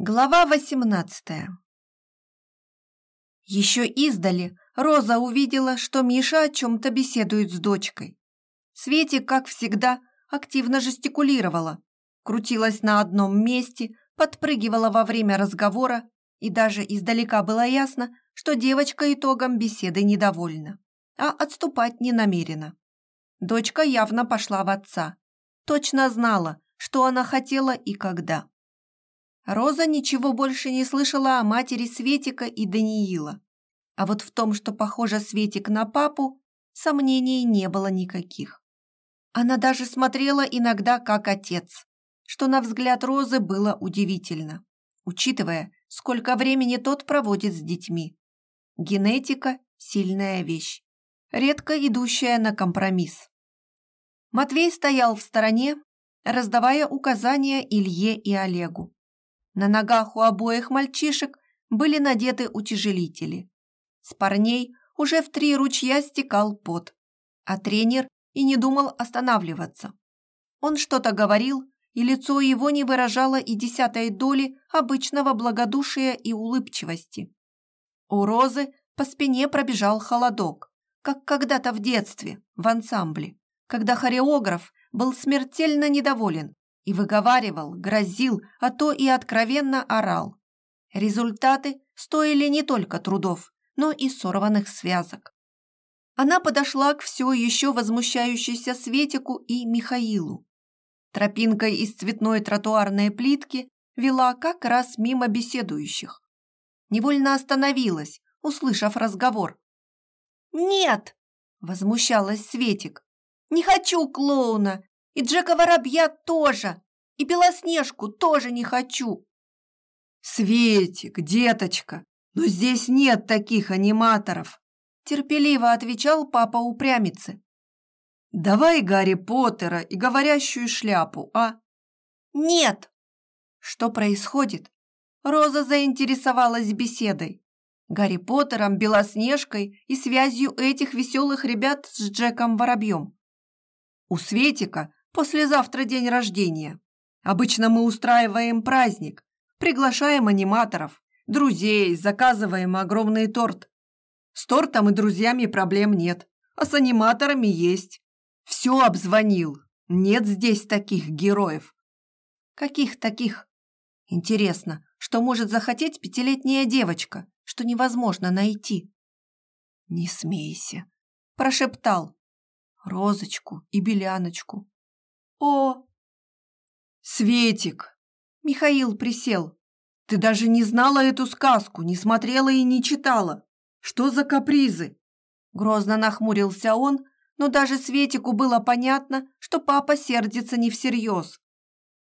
Глава восемнадцатая Еще издали Роза увидела, что Миша о чем-то беседует с дочкой. Светик, как всегда, активно жестикулировала, крутилась на одном месте, подпрыгивала во время разговора, и даже издалека было ясно, что девочка итогом беседы недовольна, а отступать не намерена. Дочка явно пошла в отца, точно знала, что она хотела и когда. Роза ничего больше не слышала о матери Светика и Даниила. А вот в том, что похоже Светик на папу, сомнений не было никаких. Она даже смотрела иногда как отец, что на взгляд Розы было удивительно, учитывая, сколько времени тот проводит с детьми. Генетика – сильная вещь, редко идущая на компромисс. Матвей стоял в стороне, раздавая указания Илье и Олегу. На ногах у обоих мальчишек были надеты утяжелители. С парней уже в три ручья стекал пот, а тренер и не думал останавливаться. Он что-то говорил, и лицо его не выражало и десятой доли обычного благодушия и улыбчивости. У Розы по спине пробежал холодок, как когда-то в детстве, в ансамбле, когда хореограф был смертельно недоволен и выговаривал, грозил, а то и откровенно орал. Результаты стоили не только трудов, но и сорванных связок. Она подошла к все еще возмущающейся Светику и Михаилу. Тропинка из цветной тротуарной плитки вела как раз мимо беседующих. Невольно остановилась, услышав разговор. «Нет!» – возмущалась Светик. «Не хочу клоуна! И Джека Воробья тоже. И Белоснежку тоже не хочу. Светик, деточка, но здесь нет таких аниматоров. Терпеливо отвечал папа упрямицы. Давай Гарри Поттера и говорящую шляпу, а? Нет. Что происходит? Роза заинтересовалась беседой. Гарри Поттером, Белоснежкой и связью этих веселых ребят с Джеком Воробьем. У Светика Послезавтра день рождения. Обычно мы устраиваем праздник, приглашаем аниматоров, друзей, заказываем огромный торт. С тортом и друзьями проблем нет, а с аниматорами есть. Все обзвонил. Нет здесь таких героев. Каких таких? Интересно, что может захотеть пятилетняя девочка, что невозможно найти? Не смейся, прошептал. Розочку и Беляночку. «О!» «Светик!» Михаил присел. «Ты даже не знала эту сказку, не смотрела и не читала. Что за капризы?» Грозно нахмурился он, но даже Светику было понятно, что папа сердится не всерьез.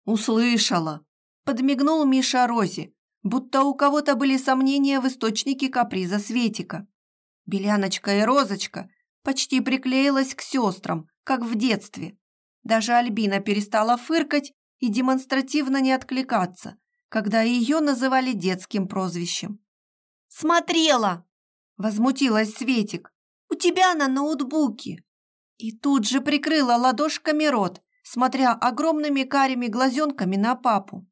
«Услышала!» – подмигнул Миша Розе, будто у кого-то были сомнения в источнике каприза Светика. Беляночка и Розочка почти приклеилась к сестрам, как в детстве. Даже Альбина перестала фыркать и демонстративно не откликаться, когда ее называли детским прозвищем. «Смотрела!» – возмутилась Светик. «У тебя на ноутбуке!» И тут же прикрыла ладошками рот, смотря огромными карими глазенками на папу.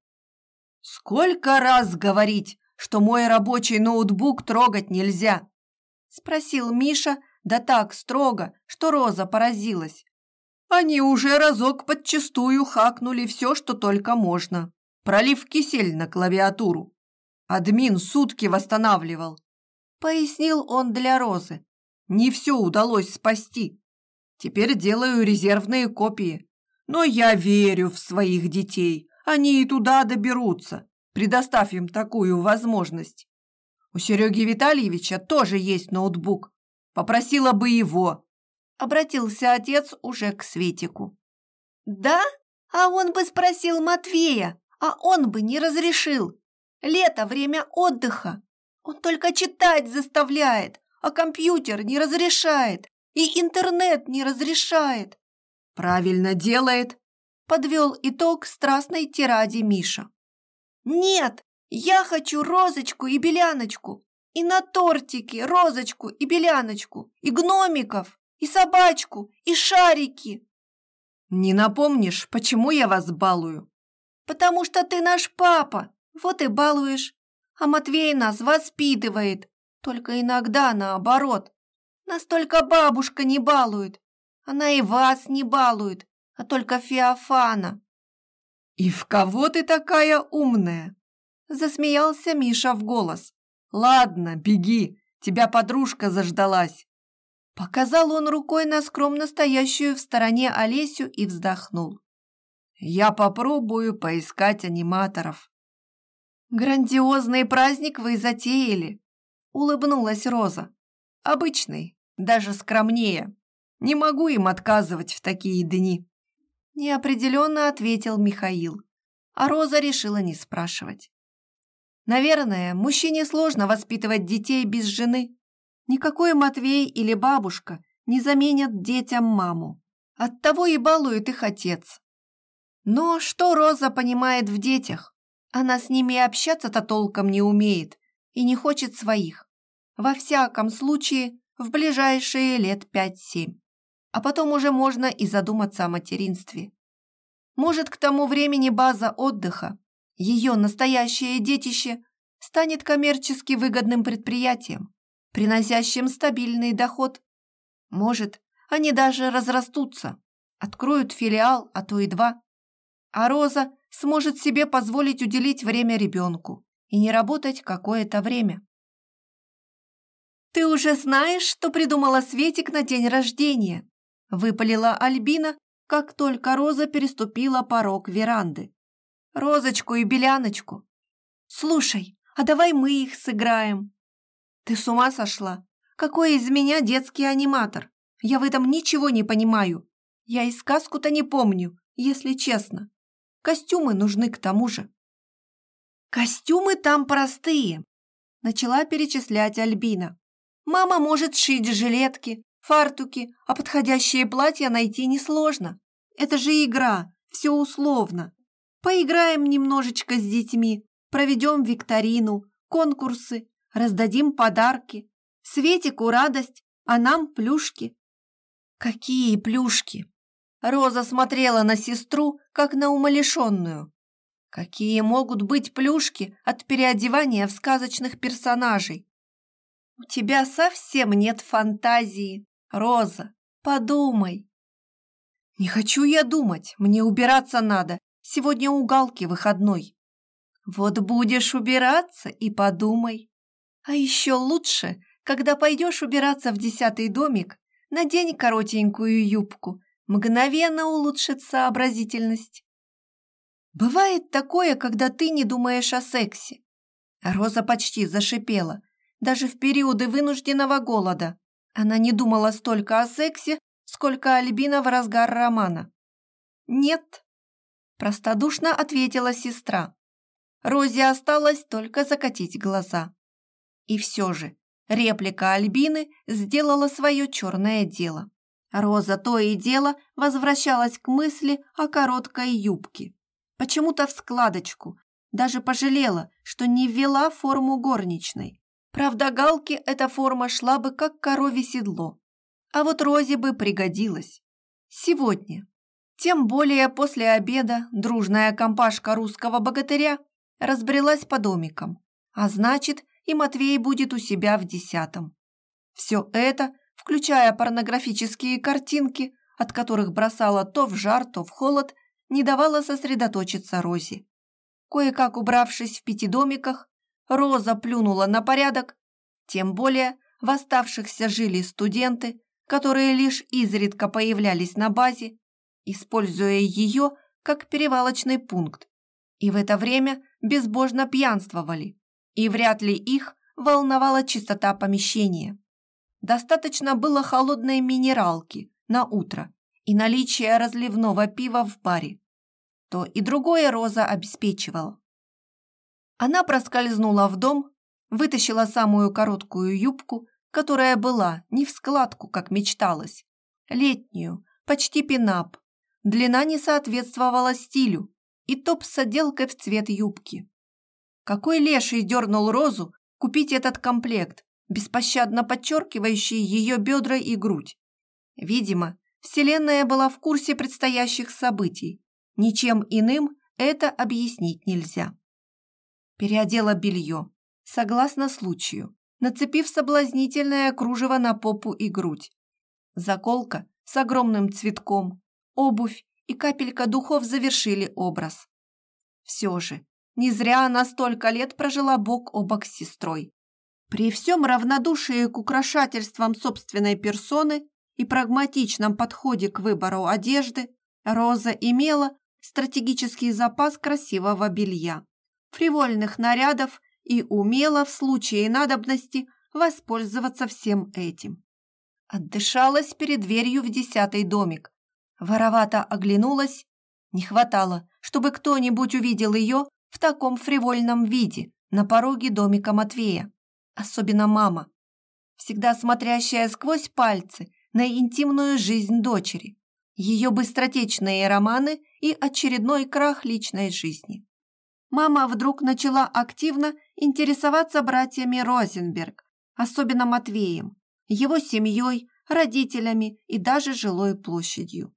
«Сколько раз говорить, что мой рабочий ноутбук трогать нельзя?» – спросил Миша, да так строго, что Роза поразилась. Они уже разок подчистую хакнули все, что только можно, пролив кисель на клавиатуру. Админ сутки восстанавливал. Пояснил он для Розы. Не все удалось спасти. Теперь делаю резервные копии. Но я верю в своих детей. Они и туда доберутся, предоставь им такую возможность. У Сереги Витальевича тоже есть ноутбук. Попросила бы его, Обратился отец уже к Светику. «Да? А он бы спросил Матвея, а он бы не разрешил. Лето – время отдыха. Он только читать заставляет, а компьютер не разрешает, и интернет не разрешает». «Правильно делает», – подвел итог страстной тираде Миша. «Нет, я хочу розочку и беляночку, и на тортике розочку и беляночку, и гномиков и собачку, и шарики. Не напомнишь, почему я вас балую? Потому что ты наш папа, Вот и балуешь. А Матвей нас воспитывает. Только иногда наоборот. Настолько бабушка не балует. Она и вас не балует, а только Феофана. «И в кого ты такая умная?» Засмеялся Миша в голос. «Ладно, беги, тебя подружка заждалась». Показал он рукой на скромно стоящую в стороне Олесю и вздохнул. «Я попробую поискать аниматоров». «Грандиозный праздник вы затеяли», — улыбнулась Роза. «Обычный, даже скромнее. Не могу им отказывать в такие дни». Неопределенно ответил Михаил, а Роза решила не спрашивать. Наверное, мужчине сложно воспитывать детей без жены. Никакой Матвей или бабушка не заменят детям маму. Оттого и балует их отец. Но что Роза понимает в детях? Она с ними общаться-то толком не умеет и не хочет своих. Во всяком случае, в ближайшие лет пять-семь. А потом уже можно и задуматься о материнстве. Может, к тому времени база отдыха ее настоящее детище станет коммерчески выгодным предприятием, приносящим стабильный доход. Может, они даже разрастутся, откроют филиал, а то и два. А Роза сможет себе позволить уделить время ребенку и не работать какое-то время. «Ты уже знаешь, что придумала Светик на день рождения?» – выпалила Альбина, как только Роза переступила порог веранды. Розочку и Беляночку. Слушай, а давай мы их сыграем. Ты с ума сошла? Какой из меня детский аниматор? Я в этом ничего не понимаю. Я и сказку-то не помню, если честно. Костюмы нужны к тому же. Костюмы там простые, начала перечислять Альбина. Мама может шить жилетки, фартуки, а подходящее платье найти несложно. Это же игра, все условно. Поиграем немножечко с детьми, проведем викторину, конкурсы, раздадим подарки. Светику радость, а нам плюшки. Какие плюшки? Роза смотрела на сестру, как на умалишенную. Какие могут быть плюшки от переодевания в сказочных персонажей? У тебя совсем нет фантазии, Роза, подумай. Не хочу я думать, мне убираться надо. Сегодня у Галки выходной. Вот будешь убираться и подумай. А еще лучше, когда пойдешь убираться в десятый домик, надень коротенькую юбку, мгновенно улучшит сообразительность. Бывает такое, когда ты не думаешь о сексе. Роза почти зашипела, даже в периоды вынужденного голода. Она не думала столько о сексе, сколько Альбина в разгар романа. «Нет», – простодушно ответила сестра. Розе осталось только закатить глаза. И все же реплика Альбины сделала свое черное дело. Роза то и дело возвращалась к мысли о короткой юбке. Почему-то в складочку. Даже пожалела, что не ввела форму горничной. Правда, Галке эта форма шла бы как корове седло. А вот Розе бы пригодилась. Сегодня. Тем более после обеда дружная компашка русского богатыря разбрелась по домикам, а значит, и Матвей будет у себя в десятом. Все это, включая порнографические картинки, от которых бросала то в жар, то в холод, не давало сосредоточиться Розе. Кое-как убравшись в пяти домиках, Роза плюнула на порядок, тем более в оставшихся жили студенты, которые лишь изредка появлялись на базе, используя ее как перевалочный пункт, и в это время безбожно пьянствовали, и вряд ли их волновала чистота помещения. Достаточно было холодной минералки на утро и наличия разливного пива в баре. То и другое Роза обеспечивала. Она проскользнула в дом, вытащила самую короткую юбку, которая была не в складку, как мечталось, летнюю, почти пинап. Длина не соответствовала стилю, и топ с отделкой в цвет юбки. Какой леший дернул Розу купить этот комплект, беспощадно подчеркивающий ее бедра и грудь? Видимо, Вселенная была в курсе предстоящих событий. Ничем иным это объяснить нельзя. Переодела белье, согласно случаю, нацепив соблазнительное кружево на попу и грудь. Заколка с огромным цветком, обувь и капелька духов завершили образ. Все же, не зря она столько лет прожила бок о бок с сестрой. При всем равнодушии к украшательствам собственной персоны и прагматичном подходе к выбору одежды, Роза имела стратегический запас красивого белья, фривольных нарядов и умела в случае надобности воспользоваться всем этим. Отдышалась перед дверью в десятый домик, воровато оглянулась. Не хватало, чтобы кто-нибудь увидел ее в таком фривольном виде на пороге домика Матвея особенно мама, всегда смотрящая сквозь пальцы на интимную жизнь дочери, ее быстротечные романы и очередной крах личной жизни. Мама вдруг начала активно интересоваться братьями Розенберг, особенно Матвеем, его семьей, родителями и даже жилой площадью.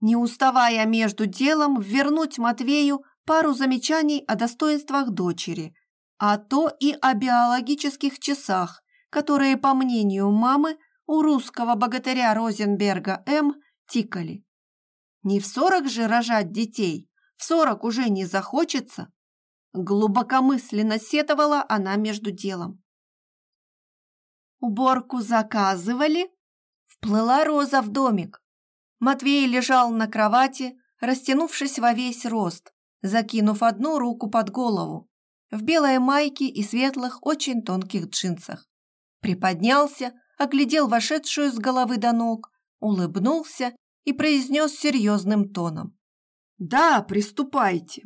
Не уставая между делом вернуть Матвею пару замечаний о достоинствах дочери – а то и о биологических часах, которые, по мнению мамы, у русского богатыря Розенберга М. тикали. Не в сорок же рожать детей, в сорок уже не захочется. Глубокомысленно сетовала она между делом. Уборку заказывали? Вплыла Роза в домик. Матвей лежал на кровати, растянувшись во весь рост, закинув одну руку под голову в белой майке и светлых, очень тонких джинсах. Приподнялся, оглядел вошедшую с головы до ног, улыбнулся и произнес серьезным тоном. «Да, приступайте!»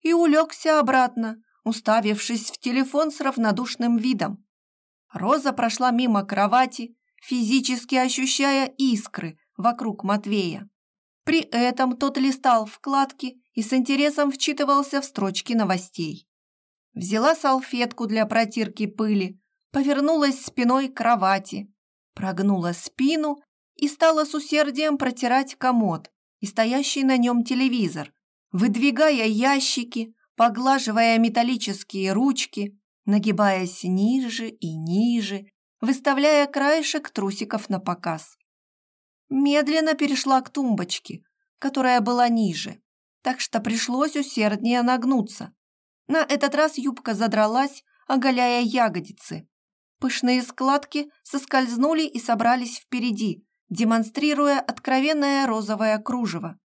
И улегся обратно, уставившись в телефон с равнодушным видом. Роза прошла мимо кровати, физически ощущая искры вокруг Матвея. При этом тот листал вкладки и с интересом вчитывался в строчки новостей взяла салфетку для протирки пыли, повернулась спиной к кровати, прогнула спину и стала с усердием протирать комод и стоящий на нем телевизор, выдвигая ящики, поглаживая металлические ручки, нагибаясь ниже и ниже, выставляя краешек трусиков на показ. Медленно перешла к тумбочке, которая была ниже, так что пришлось усерднее нагнуться, на этот раз юбка задралась, оголяя ягодицы. Пышные складки соскользнули и собрались впереди, демонстрируя откровенное розовое кружево.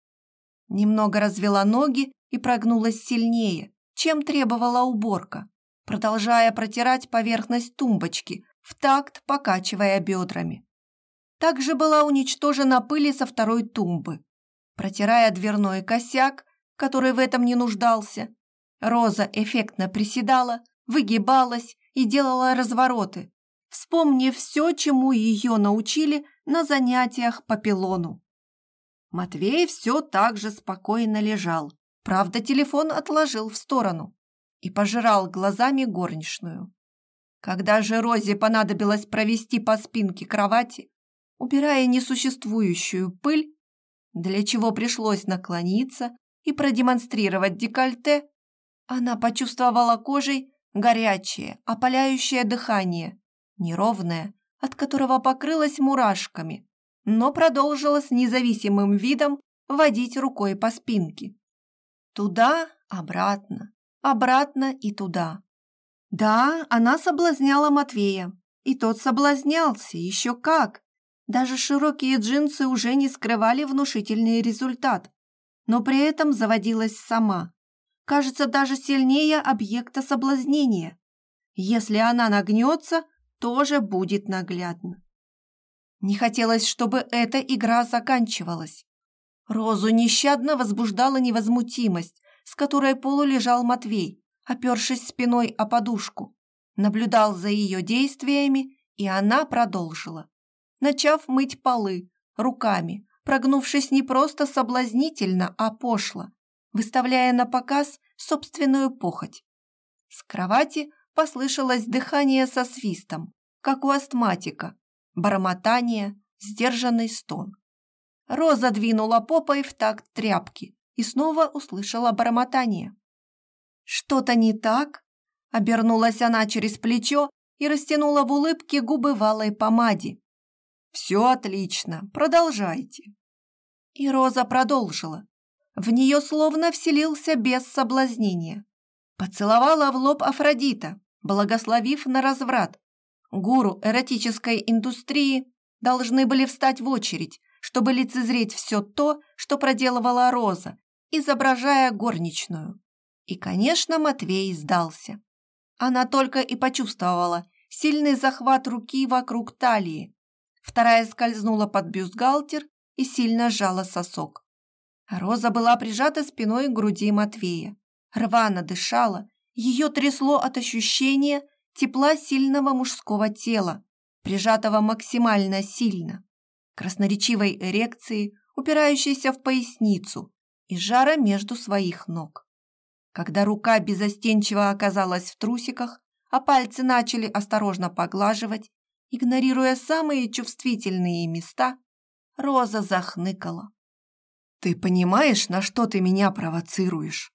Немного развела ноги и прогнулась сильнее, чем требовала уборка, продолжая протирать поверхность тумбочки, в такт покачивая бедрами. Также была уничтожена пыль со второй тумбы. Протирая дверной косяк, который в этом не нуждался, Роза эффектно приседала, выгибалась и делала развороты, вспомнив все, чему ее научили на занятиях по пилону. Матвей все так же спокойно лежал, правда, телефон отложил в сторону и пожирал глазами горничную. Когда же Розе понадобилось провести по спинке кровати, убирая несуществующую пыль, для чего пришлось наклониться и продемонстрировать декольте, она почувствовала кожей горячее, опаляющее дыхание, неровное, от которого покрылось мурашками, но продолжила с независимым видом водить рукой по спинке. Туда, обратно, обратно и туда. Да, она соблазняла Матвея, и тот соблазнялся, еще как. Даже широкие джинсы уже не скрывали внушительный результат, но при этом заводилась сама кажется даже сильнее объекта соблазнения. Если она нагнется, тоже будет наглядно. Не хотелось, чтобы эта игра заканчивалась. Розу нещадно возбуждала невозмутимость, с которой полулежал Матвей, опершись спиной о подушку. Наблюдал за ее действиями, и она продолжила, начав мыть полы руками, прогнувшись не просто соблазнительно, а пошло, выставляя на показ собственную похоть. С кровати послышалось дыхание со свистом, как у астматика, бормотание, сдержанный стон. Роза двинула попой в такт тряпки и снова услышала бормотание. «Что-то не так?» Обернулась она через плечо и растянула в улыбке губы в алой помаде. «Все отлично, продолжайте». И Роза продолжила. В нее словно вселился без соблазнения. Поцеловала в лоб Афродита, благословив на разврат. Гуру эротической индустрии должны были встать в очередь, чтобы лицезреть все то, что проделывала Роза, изображая горничную. И, конечно, Матвей сдался. Она только и почувствовала сильный захват руки вокруг талии. Вторая скользнула под бюстгальтер и сильно сжала сосок. Роза была прижата спиной к груди Матвея. Рвано дышала, ее трясло от ощущения тепла сильного мужского тела, прижатого максимально сильно, красноречивой эрекции, упирающейся в поясницу и жара между своих ног. Когда рука безостенчиво оказалась в трусиках, а пальцы начали осторожно поглаживать, игнорируя самые чувствительные места, Роза захныкала. «Ты понимаешь, на что ты меня провоцируешь?»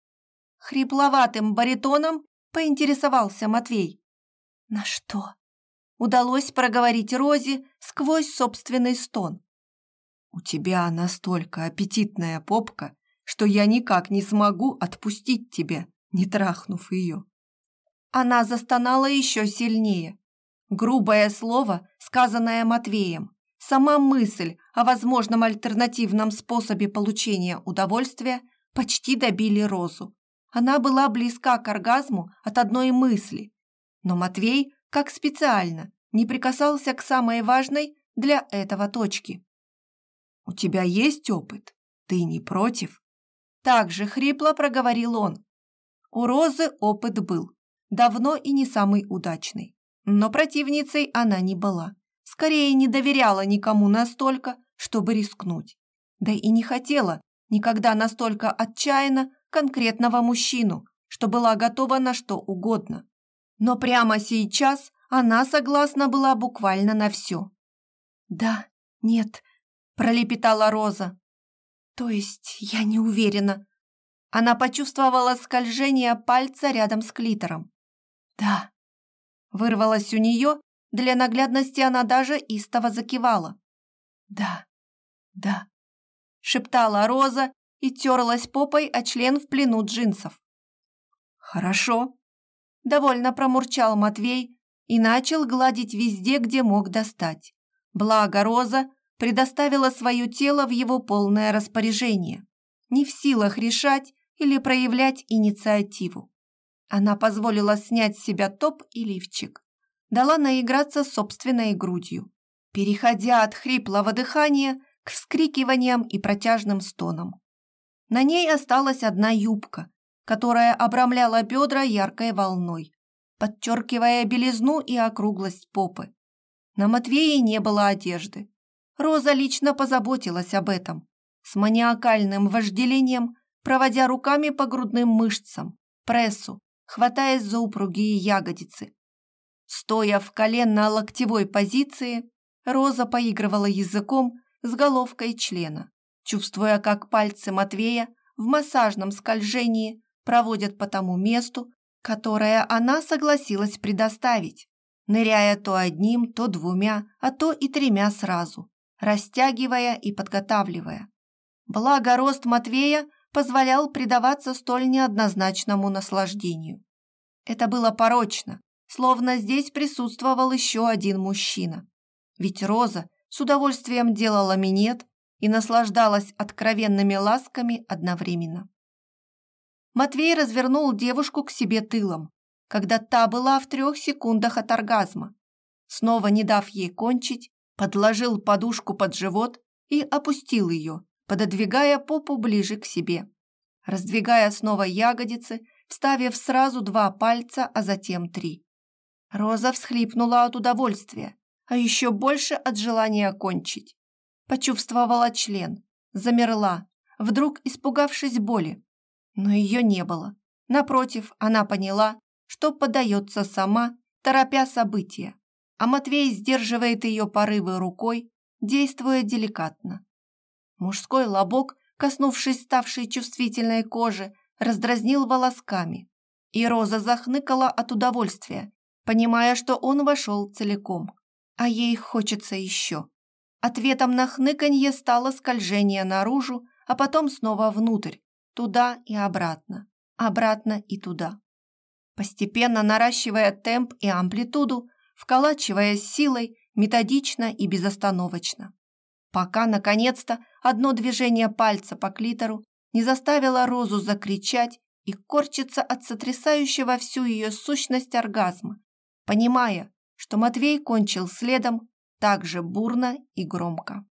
Хрипловатым баритоном поинтересовался Матвей. «На что?» Удалось проговорить Розе сквозь собственный стон. «У тебя настолько аппетитная попка, что я никак не смогу отпустить тебя, не трахнув ее». Она застонала еще сильнее. Грубое слово, сказанное Матвеем, сама мысль о возможном альтернативном способе получения удовольствия почти добили Розу. Она была близка к оргазму от одной мысли, но Матвей, как специально, не прикасался к самой важной для этого точки. «У тебя есть опыт? Ты не против?» Так же хрипло проговорил он. У Розы опыт был, давно и не самый удачный. Но противницей она не была. Скорее, не доверяла никому настолько, чтобы рискнуть. Да и не хотела никогда настолько отчаянно конкретного мужчину, что была готова на что угодно. Но прямо сейчас она согласна была буквально на все. «Да, нет», – пролепетала Роза, то есть я не уверена. Она почувствовала скольжение пальца рядом с клитором. Да. Вырвалось у нее, для наглядности она даже истово закивала. Да, да. Шептала Роза и терлась попой о член в плену джинсов. Хорошо. Довольно промурчал Матвей и начал гладить везде, где мог достать. Благо Роза предоставила свое тело в его полное распоряжение, не в силах решать или проявлять инициативу. Она позволила снять с себя топ и лифчик, дала наиграться собственной грудью, переходя от хриплого дыхания к вскрикиваниям и протяжным стонам. На ней осталась одна юбка, которая обрамляла бедра яркой волной, подчеркивая белизну и округлость попы. На Матвее не было одежды, Роза лично позаботилась об этом, с маниакальным вожделением, проводя руками по грудным мышцам, прессу, хватаясь за упругие ягодицы. Стоя в коленно-локтевой позиции, Роза поигрывала языком с головкой члена, чувствуя, как пальцы Матвея в массажном скольжении проводят по тому месту, которое она согласилась предоставить, ныряя то одним, то двумя, а то и тремя сразу растягивая и подготавливая. Благо рост Матвея позволял предаваться столь неоднозначному наслаждению. Это было порочно, словно здесь присутствовал еще один мужчина. Ведь Роза с удовольствием делала минет и наслаждалась откровенными ласками одновременно. Матвей развернул девушку к себе тылом, когда та была в трех секундах от оргазма. Снова не дав ей кончить, подложил подушку под живот и опустил ее, пододвигая попу ближе к себе. Раздвигая снова ягодицы, вставив сразу два пальца, а затем три. Роза всхлипнула от удовольствия, а еще больше от желания кончить. Почувствовала член, замерла, вдруг испугавшись боли. Но ее не было. Напротив, она поняла, что подается сама, торопя события а Матвей сдерживает ее порывы рукой, действуя деликатно. Мужской лобок, коснувшись ставшей чувствительной кожи, раздразнил волосками, И Роза захныкала от удовольствия, понимая, что он вошел целиком. А ей хочется еще. Ответом на хныканье стало скольжение наружу, а потом снова внутрь, туда и обратно, обратно и туда. Постепенно наращивая темп и амплитуду, вколачивая силой, методично и безостановочно. Пока, наконец-то, одно движение пальца по клитору не заставило Розу закричать и корчиться от сотрясающего всю ее сущность оргазма, понимая, что Матвей кончил следом так же бурно и громко.